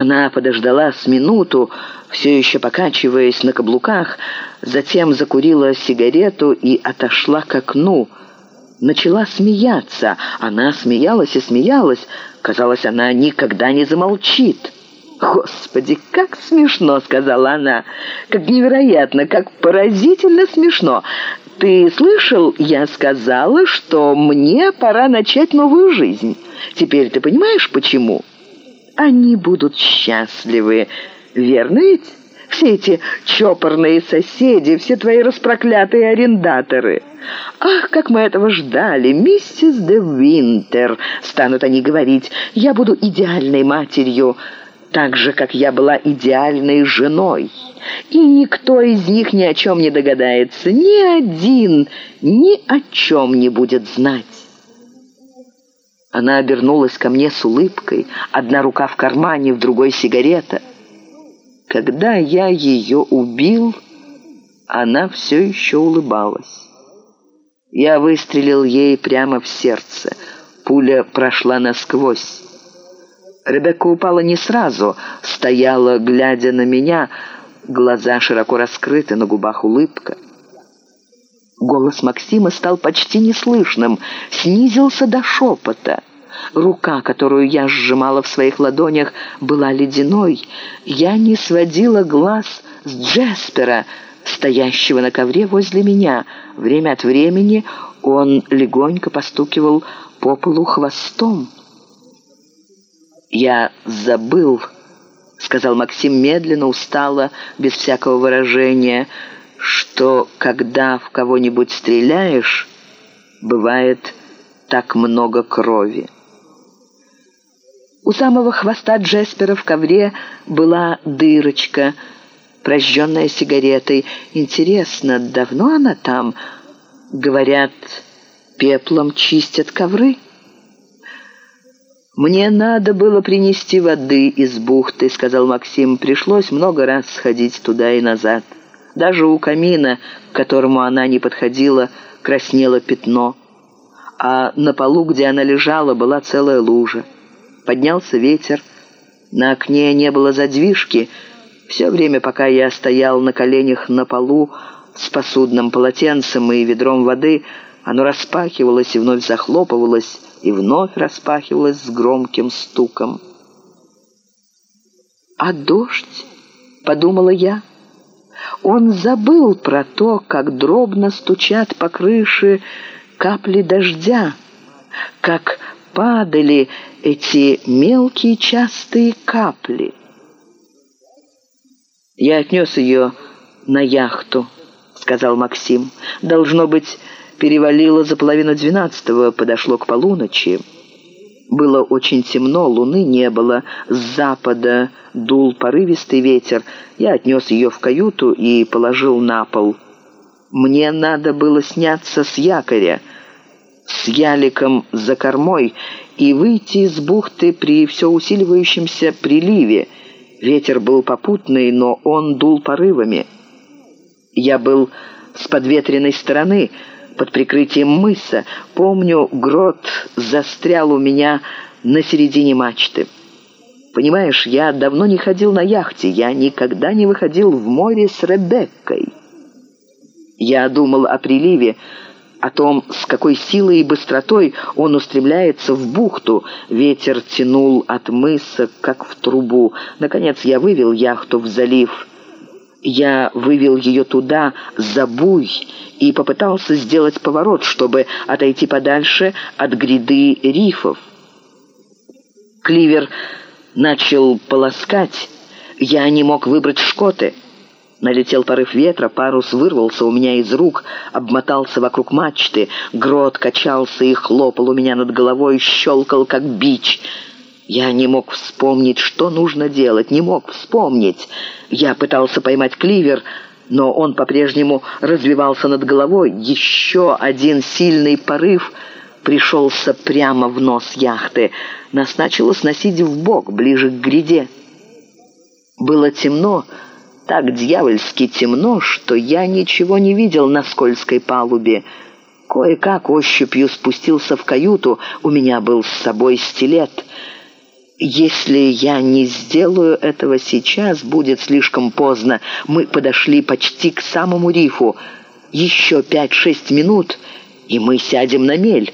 Она подождала с минуту, все еще покачиваясь на каблуках, затем закурила сигарету и отошла к окну. Начала смеяться. Она смеялась и смеялась. Казалось, она никогда не замолчит. «Господи, как смешно!» — сказала она. «Как невероятно, как поразительно смешно! Ты слышал, я сказала, что мне пора начать новую жизнь. Теперь ты понимаешь, почему?» «Они будут счастливы, верно ведь?» Все эти чопорные соседи, все твои распроклятые арендаторы. Ах, как мы этого ждали, миссис де Винтер, станут они говорить, я буду идеальной матерью, так же, как я была идеальной женой. И никто из них ни о чем не догадается, ни один ни о чем не будет знать. Она обернулась ко мне с улыбкой, одна рука в кармане, в другой сигарета. Когда я ее убил, она все еще улыбалась. Я выстрелил ей прямо в сердце. Пуля прошла насквозь. Ребекка упала не сразу, стояла, глядя на меня, глаза широко раскрыты, на губах улыбка. Голос Максима стал почти неслышным, снизился до шепота. Рука, которую я сжимала в своих ладонях, была ледяной. Я не сводила глаз с Джеспера, стоящего на ковре возле меня. Время от времени он легонько постукивал по полу хвостом. «Я забыл», — сказал Максим медленно, устало, без всякого выражения, «что когда в кого-нибудь стреляешь, бывает так много крови». У самого хвоста Джеспера в ковре была дырочка, прожженная сигаретой. Интересно, давно она там? Говорят, пеплом чистят ковры? «Мне надо было принести воды из бухты», — сказал Максим. «Пришлось много раз сходить туда и назад. Даже у камина, к которому она не подходила, краснело пятно. А на полу, где она лежала, была целая лужа. Поднялся ветер. На окне не было задвижки. Все время, пока я стоял на коленях на полу с посудным полотенцем и ведром воды, оно распахивалось и вновь захлопывалось, и вновь распахивалось с громким стуком. «А дождь?» — подумала я. Он забыл про то, как дробно стучат по крыше капли дождя, как падали эти мелкие частые капли. «Я отнес ее на яхту», — сказал Максим. «Должно быть, перевалило за половину двенадцатого, подошло к полуночи. Было очень темно, луны не было, с запада дул порывистый ветер. Я отнес ее в каюту и положил на пол. Мне надо было сняться с якоря, с яликом за кормой и выйти из бухты при все усиливающемся приливе. Ветер был попутный, но он дул порывами. Я был с подветренной стороны, под прикрытием мыса. Помню, грот застрял у меня на середине мачты. Понимаешь, я давно не ходил на яхте, я никогда не выходил в море с Ребеккой. Я думал о приливе, о том, с какой силой и быстротой он устремляется в бухту. Ветер тянул от мыса, как в трубу. Наконец я вывел яхту в залив. Я вывел ее туда, за буй, и попытался сделать поворот, чтобы отойти подальше от гряды рифов. Кливер начал полоскать. Я не мог выбрать шкоты. Налетел порыв ветра, парус вырвался у меня из рук, обмотался вокруг мачты, грот качался и хлопал у меня над головой, щелкал, как бич. Я не мог вспомнить, что нужно делать, не мог вспомнить. Я пытался поймать кливер, но он по-прежнему развивался над головой. Еще один сильный порыв пришелся прямо в нос яхты. Нас начало сносить в бок, ближе к гряде. Было темно, так дьявольски темно, что я ничего не видел на скользкой палубе. Кое-как ощупью спустился в каюту, у меня был с собой стилет. Если я не сделаю этого сейчас, будет слишком поздно. Мы подошли почти к самому рифу. Еще пять-шесть минут, и мы сядем на мель».